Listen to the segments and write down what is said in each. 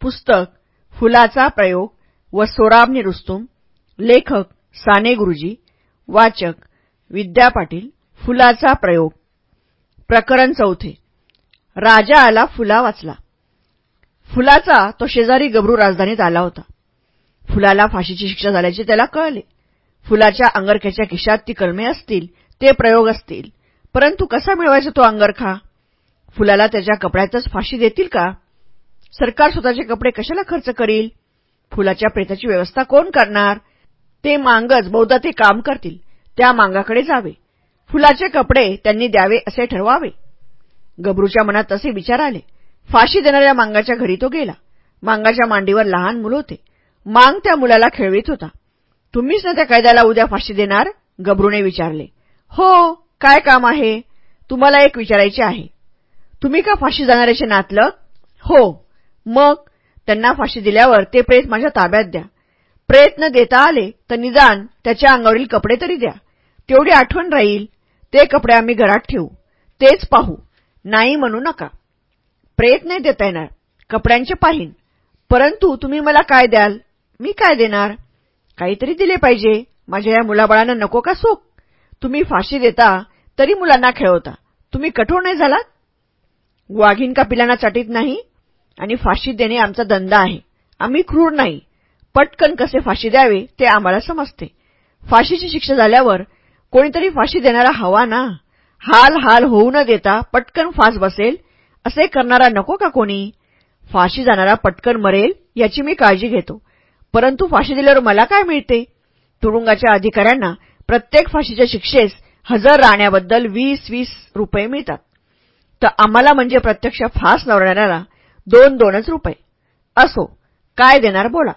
पुस्तक फुलाचा प्रयोग व सोराबनी रुस्तुम लेखक साने गुरुजी वाचक विद्या पाटील फुलाचा प्रयोग. प्रकरण चौथे. राजा आला फुला वाचला. फुलाचा तो शेजारी गबरू राजधानीत आला होता. फुलाला फाशीची शिक्षा झाल्याचे त्याला कळले. फुलाच्या अंगरख्याच्या खिशात ती कलमे असतील ते प्रयोग असतील. परंतु कसा मिळवायचा तो अंगरखा? फुलाला त्याच्या कपड्यातच फाशी देतील का? सरकार स्वतःचे कपडे कशाला खर्च करील? फुलाच्या प्रेताची व्यवस्था कोण करणार? ते मांगच बहुधा ते काम करतील. त्या मांगाकडे जावे. फुलाचे कपडे त्यांनी द्यावे असे ठरवावे. गबरूच्या मनात तसे विचार आले. फाशी देणाऱ्या मांगाच्या घरी तो गेला. मांगाच्या मांडीवर लहान मुलं होते. मांग त्या मुलाला खेळवीत होता. तुम्हीच ना त्या कायद्याला उद्या फाशी देणार? गबरूने विचारले. हो काय काम आहे? तुम्हाला एक विचारायचे आहे. तुम्ही का फाशी जाणाऱ्याचे नातलं हो मग त्यांना फाशी दिल्यावर ते प्रेत माझ्या ताब्यात द्या. प्रयत्न देता आले तर निदान त्याच्या अंगावरील कपडे तरी द्या. तेवढी आठवण राहील ते कपडे आम्ही घरात ठेवू. तेच पाहू. नाही म्हणू नका. प्रयत्न नाही देता येणार कपड्यांचे पाहीन. परंतु तुम्ही मला काय द्याल? मी काय देणार? काहीतरी दिले पाहिजे. माझ्या या मुलाबाळांना नको का सुख तुम्ही फाशी देता तरी मुलांना खेळवता. तुम्ही कठोर नाही झालात? वाघीन का पिलांना चाटीत नाही? आणि फाशी देणे आमचा धंदा आहे. आम्ही क्रूर नाही. पटकन कसे फाशी द्यावे ते आम्हाला समजते. फाशीची शिक्षा झाल्यावर कोणीतरी फाशी देणारा हवा ना. हाल हाल होऊ न देता पटकन फास बसेल असे करणारा नको का कोणी? फाशी जाणारा पटकन मरेल याची मी काळजी घेतो. परंतु फाशी दिल्यावर मला काय मिळते? तुरुंगाच्या अधिकाऱ्यांना प्रत्येक फाशीच्या शिक्षेस हजर राहण्याबद्दल वीस वीस रुपये मिळतात. तर आम्हाला म्हणजे प्रत्यक्ष फास लावणाऱ्याला दोन दोनच रुपये. असो काय देणार बोला.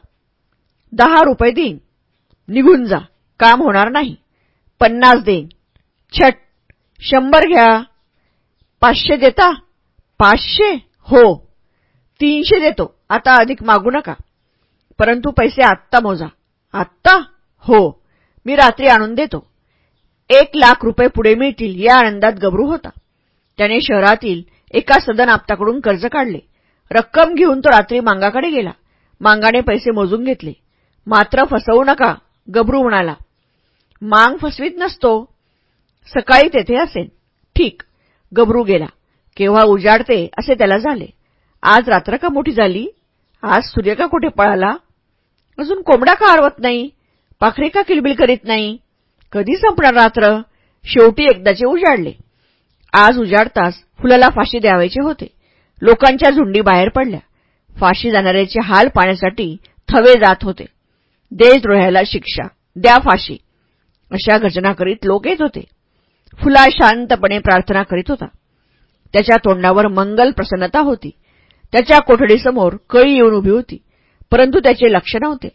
दहा रुपये देईन. निघून जा. काम होणार नाही. पन्नास देईन. छट. शंभर घ्या. पाचशे देता? पाचशे? हो. तीनशे देतो. आता अधिक मागू नका. परंतु पैसे आत्ता मोजा. आत्ता? हो. मी रात्री आणून देतो. एक लाख रुपये पुढे मिळतील. या आनंदात गबरू होता. त्याने शहरातील एका सदन आपताकडून कर्ज काढले. रक्कम घेऊन तो रात्री मांगाकडे गेला. मांगाने पैसे मोजून घेतले. मात्र फसवू नका गबरू म्हणाला. मांग फसवीत नसतो. सकाळी तेथे असेन. ठीक गबरू गेला. केव्हा उजाडते असे त्याला झाले. आज रात्र का मोठी झाली? आज सूर्य का कुठे पळाला? अजून कोंबडा का आरवत नाही? पाखरे का किलबिल करीत नाही? कधी संपणार रात्र? शेवटी एकदाचे उजाडले. आज उजाडताच फुलाला फाशी द्यावायचे होते. लोकांच्या झुंडी बाहेर पडल्या. फाशी जाणाऱ्याचे हाल पाण्यासाठी थवे जात होते. देशद्रोह्याला शिक्षा द्या फाशी. अशा घटना करीत लोक येत होते. फुला शांतपणे प्रार्थना करीत होता. त्याच्या तोंडावर मंगल प्रसन्नता होती. त्याच्या कोठडीसमोर कळी येऊन उभी होती. परंतु त्याचे लक्ष नव्हते.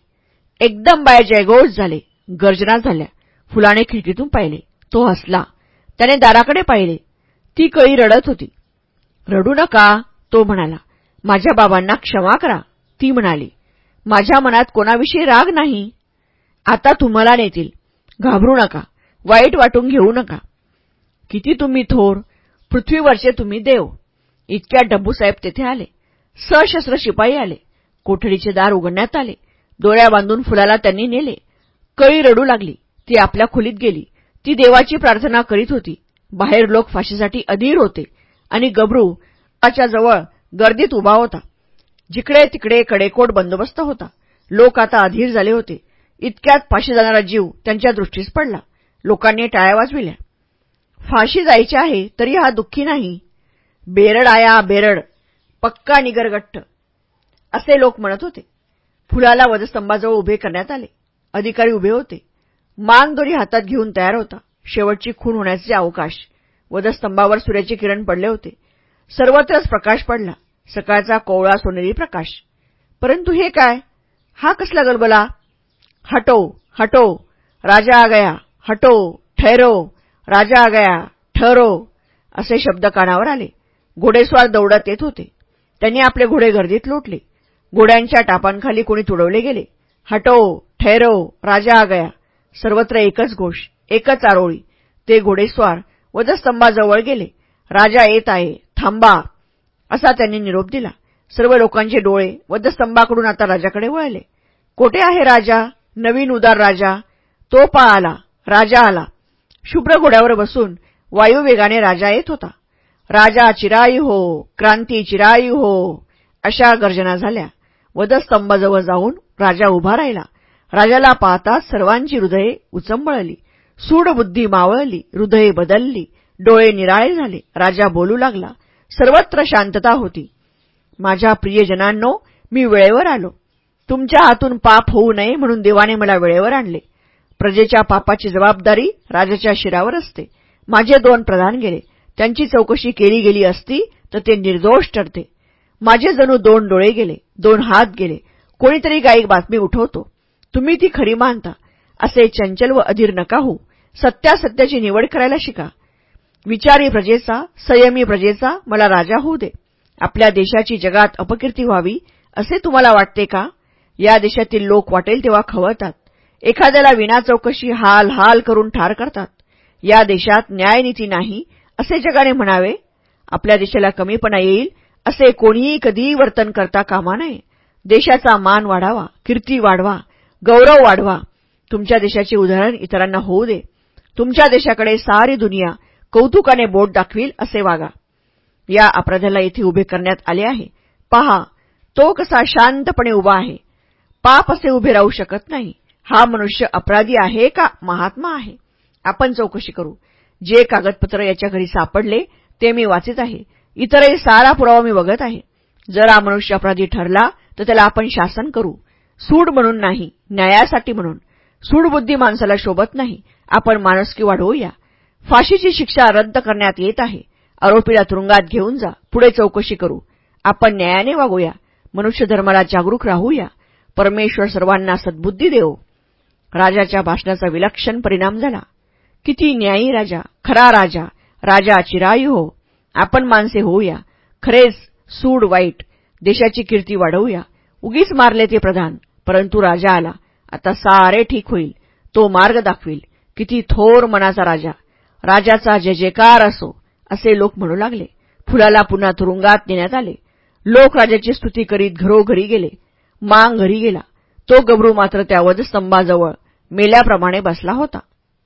एकदम बाय जयघोष झाले. गर्जना झाल्या. फुलाने खिडकीतून पाहिले. तो हसला. त्याने दाराकडे पाहिले. ती कळी रडत होती. रडू नका. तो म्हणाला माझ्या बाबांना क्षमा करा. ती म्हणाली माझ्या मनात कोणाविषयी राग नाही. आता तुम्हाला नेतील. घाबरू नका. वाईट वाटून घेऊ नका. किती तुम्ही थोर. पृथ्वीवरचे तुम्ही देव. इतक्या डब्बूसाहेब तेथे आले. सशस्त्र शिपाई आले. कोठडीचे दार उघडण्यात आले. डोळ्या बांधून फुलाला त्यांनी नेले. कळी रडू लागली. ती आपल्या खोलीत गेली. ती देवाची प्रार्थना करीत होती. बाहेर लोक फाशीसाठी अधीर होते आणि गबरू त्याच्याजवळ गर्दीत उभा होता. जिकडे तिकडे कडेकोट बंदोबस्त होता. लोक आता अधीर झाले होते. इतक्यात फाशी जाणारा जीव त्यांच्या दृष्टीस पडला. लोकांनी टाळ्या वाजविल्या. फाशी जायची आहे तरी हा दुःखी नाही. बेरड आया बेरड पक्का निगरगट्ट असे लोक म्हणत होते. फुलाला वधस्तंभाजवळ उभे करण्यात आले. अधिकारी उभे होते. मांगदोरी हातात घेऊन तयार होता. शेवटची खून होण्याचे अवकाश. वधस्तंभावर सूर्याचे किरण पडले होते. सर्वत्रच प्रकाश पडला. सकाळचा कोवळा सोनेरी प्रकाश. परंतु हे काय? हा कसला गलबला? हटो हटो. राजा आ गया हटो ठहरो. राजा आ गया ठहरो. असे शब्द कानावर आले. घोडेस्वार दौडत येत होते. त्यांनी आपले घोडे गर्दीत लोटले. घोड्यांच्या टापांखाली कोणी तुडवले गेले. हटो ठहरो. राजा आ गया. सर्वत्र एकच घोष एकच आरोळी. ते घोडेस्वार वधस्तंभाजवळ गेले. राजा येत आहे थांबा असा त्यांनी निरोप दिला. सर्व लोकांचे डोळे वधस्तंभाकडून आता राजाकडे वळले. कोठे आहे राजा? नवीन उदार राजा. तो पा आला. राजा आला. शुभ्र घोड्यावर बसून वायुवेगाने राजा येत होता. राजा चिरायू हो क्रांती चिरायू हो अशा गर्जना झाल्या. वधस्तंभाजवळ जाऊन राजा उभा राहिला. राजाला पाहताच सर्वांची हृदये उचंबळली. सूड बुद्धी मावळली हृदये बदलली डोळे निराळे झाले. राजा बोलू लागला सर्वत्र शांतता होती. माझ्या प्रियजनांनो मी वेळेवर आलो. तुमच्या हातून पाप होऊ नये म्हणून देवाने मला वेळेवर आणले. प्रजेच्या पापाची जबाबदारी राजाच्या शिरावर असते. माझे दोन प्रधान गेले. त्यांची चौकशी केली गेली असती तर ते निर्दोष ठरते. माझे जणू दोन डोळे गेले दोन हात गेले. कोणीतरी गायक बातमी उठवतो. तुम्ही ती खरी मानता. असे चंचल व अधीर नका हो सत्यासत्याची निवड करायला शिका. विचारी प्रजेचा संयमी प्रजेचा मला राजा होऊ दे. आपल्या देशाची जगात अपकीर्ती व्हावी असे तुम्हाला वाटते का? या देशातील लोक वाटेल तेव्हा खवळतात. एखाद्याला विना चौकशी हाल हाल करून ठार करतात. या देशात न्यायनीती नाही असे जगाने म्हणावे. आपल्या देशाला कमीपणा येईल असे कोणीही कधीही वर्तन करता कामा नये. देशाचा मान वाढावा कीर्ती वाढवा गौरव वाढवा. तुमच्या देशाचे उदाहरण इतरांना होऊ दे. तुमच्या देशाकडे सारी दुनिया कौतुकाने बोट दाखवील असे वागा. या अपराध्याला येथे उभे करण्यात आले आहे. पहा तो कसा शांतपणे उभा आहे. पाप असे उभे राहू शकत नाही. हा मनुष्य अपराधी आहे का महात्मा आहे? आपण चौकशी करू. जे कागदपत्र याच्या घरी सापडले ते मी वाचित आहे. इतरही सारा पुरावा मी बघत आहे. जर हा मनुष्य अपराधी ठरला तर त्याला आपण शासन करू. सूड म्हणून नाही न्यायासाठी म्हणून. सूडबुद्धी माणसाला शोभत नाही. आपण माणुसकी वाढवूया. फाशीची शिक्षा रद्द करण्यात येत आहे. आरोपीला तुरुंगात घेऊन जा. पुढे चौकशी करू. आपण न्यायाने वागूया. मनुष्य धर्माला जागरूक राहूया. परमेश्वर सर्वांना सद्बुद्धी देव. राजाच्या भाषणाचा विलक्षण परिणाम झाला. किती न्यायी राजा. खरा राजा. राजा चिरायू हो. आपण माणसे होऊया. खरेच सूड वाईट. देशाची कीर्ती वाढवूया. उगीच मारले ते प्रधान. परंतु राजा आला. आता सारे ठीक होईल. तो मार्ग दाखवील. किती थोर मनाचा राजा. राजाचा जय जयकार असो असे लोक म्हणू लागले. फुलाला पुन्हा तुरुंगात नेण्यात आले. लोक राजाची स्तुती करीत घरोघरी गेले. मांग घरी गेला. तो गबरू मात्र त्या वधस्तंभाजवळ मेल्याप्रमाणे बसला होता.